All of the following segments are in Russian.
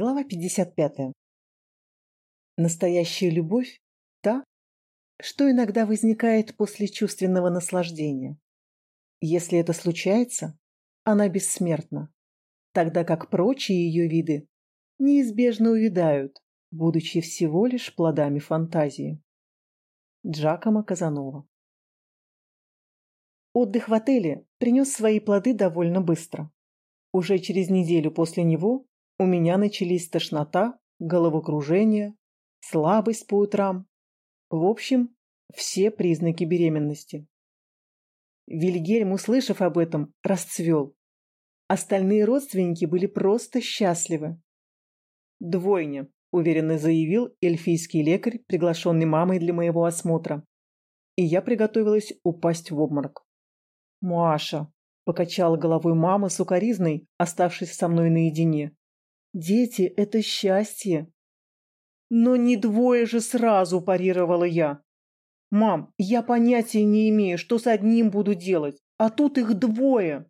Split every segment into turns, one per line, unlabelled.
Глава 55. Настоящая любовь – та, что иногда возникает после чувственного наслаждения. Если это случается, она бессмертна, тогда как прочие ее виды неизбежно увядают, будучи всего лишь плодами фантазии. Джакомо Казанова Отдых в отеле принес свои плоды довольно быстро. Уже через неделю после него у меня начались тошнота, головокружение, слабость по утрам. В общем, все признаки беременности. Вильгельм, услышав об этом, расцвел. Остальные родственники были просто счастливы. «Двойня», – уверенно заявил эльфийский лекарь, приглашенный мамой для моего осмотра. И я приготовилась упасть в обморок. «Маша», – покачала головой мама с укоризной, оставшись со мной наедине. Дети – это счастье. Но не двое же сразу, парировала я. Мам, я понятия не имею, что с одним буду делать, а тут их двое.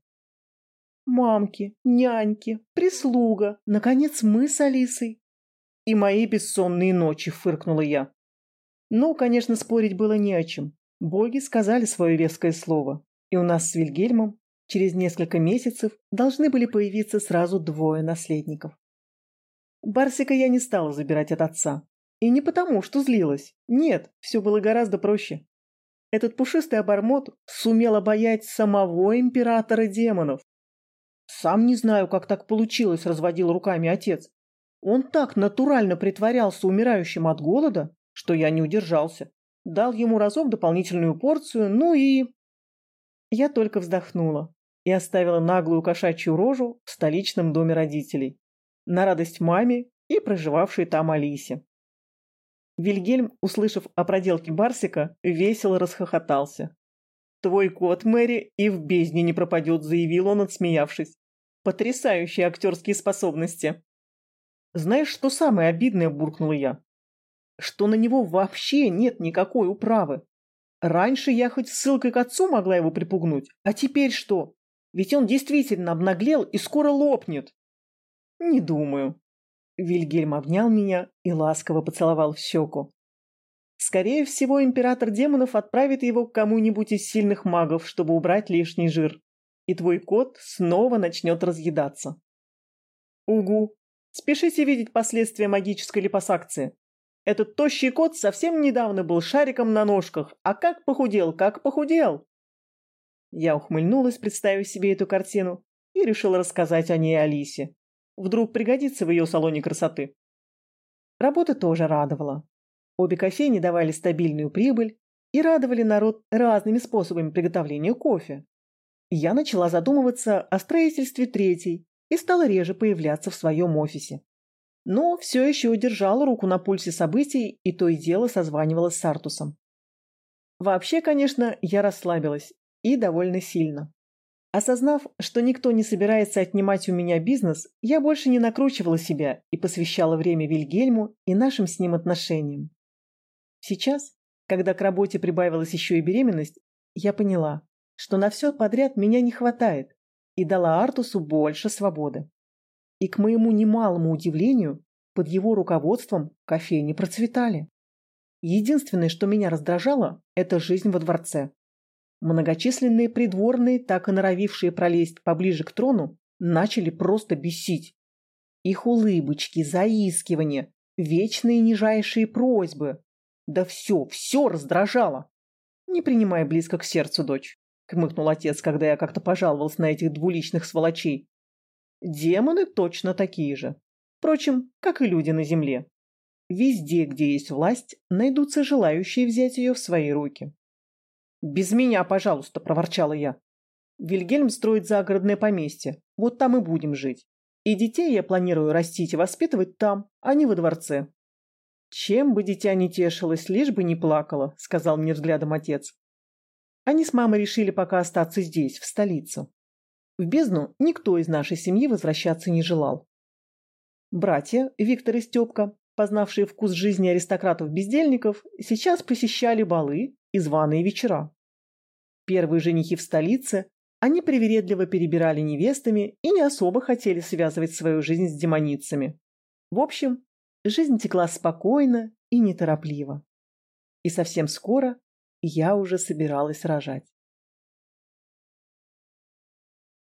Мамки, няньки, прислуга, наконец мы с Алисой. И мои бессонные ночи, фыркнула я. Но, конечно, спорить было не о чем. Боги сказали свое веское слово, и у нас с Вильгельмом через несколько месяцев должны были появиться сразу двое наследников. Барсика я не стала забирать от отца. И не потому, что злилась. Нет, все было гораздо проще. Этот пушистый обормот сумел обаять самого императора демонов. Сам не знаю, как так получилось, разводил руками отец. Он так натурально притворялся умирающим от голода, что я не удержался. Дал ему разок дополнительную порцию, ну и... Я только вздохнула и оставила наглую кошачью рожу в столичном доме родителей на радость маме и проживавшей там Алисе. Вильгельм, услышав о проделке Барсика, весело расхохотался. «Твой кот, Мэри, и в бездне не пропадет», — заявил он, отсмеявшись. «Потрясающие актерские способности!» «Знаешь, что самое обидное?» — буркнула я. «Что на него вообще нет никакой управы. Раньше я хоть ссылкой к отцу могла его припугнуть, а теперь что? Ведь он действительно обнаглел и скоро лопнет». «Не думаю». Вильгельм обнял меня и ласково поцеловал в щеку. «Скорее всего, император демонов отправит его к кому-нибудь из сильных магов, чтобы убрать лишний жир, и твой кот снова начнет разъедаться». «Угу. Спешите видеть последствия магической липосакции. Этот тощий кот совсем недавно был шариком на ножках, а как похудел, как похудел!» Я ухмыльнулась, представив себе эту картину, и решила рассказать о ней Алисе. Вдруг пригодится в ее салоне красоты. Работа тоже радовала. Обе кофейни давали стабильную прибыль и радовали народ разными способами приготовления кофе. Я начала задумываться о строительстве третьей и стала реже появляться в своем офисе. Но все еще удержала руку на пульсе событий и то и дело созванивалась с Артусом. Вообще, конечно, я расслабилась и довольно сильно. Осознав, что никто не собирается отнимать у меня бизнес, я больше не накручивала себя и посвящала время Вильгельму и нашим с ним отношениям. Сейчас, когда к работе прибавилась еще и беременность, я поняла, что на все подряд меня не хватает, и дала Артусу больше свободы. И к моему немалому удивлению, под его руководством кофейни процветали. Единственное, что меня раздражало, это жизнь во дворце. Многочисленные придворные, так и норовившие пролезть поближе к трону, начали просто бесить. Их улыбочки, заискивания, вечные нижайшие просьбы. Да все, все раздражало. Не принимай близко к сердцу, дочь, хмыкнул отец, когда я как-то пожаловался на этих двуличных сволочей. Демоны точно такие же. Впрочем, как и люди на земле. Везде, где есть власть, найдутся желающие взять ее в свои руки. «Без меня, пожалуйста», – проворчала я. «Вильгельм строит загородное поместье. Вот там и будем жить. И детей я планирую растить и воспитывать там, а не во дворце». «Чем бы дитя не тешилось, лишь бы не плакало», – сказал мне взглядом отец. Они с мамой решили пока остаться здесь, в столице. В бездну никто из нашей семьи возвращаться не желал. Братья, Виктор и Степка, познавшие вкус жизни аристократов-бездельников, сейчас посещали балы и званые вечера. Первые женихи в столице, они привередливо перебирали невестами и не особо хотели связывать свою жизнь с демоницами. В общем, жизнь текла спокойно и неторопливо. И совсем скоро я уже собиралась рожать.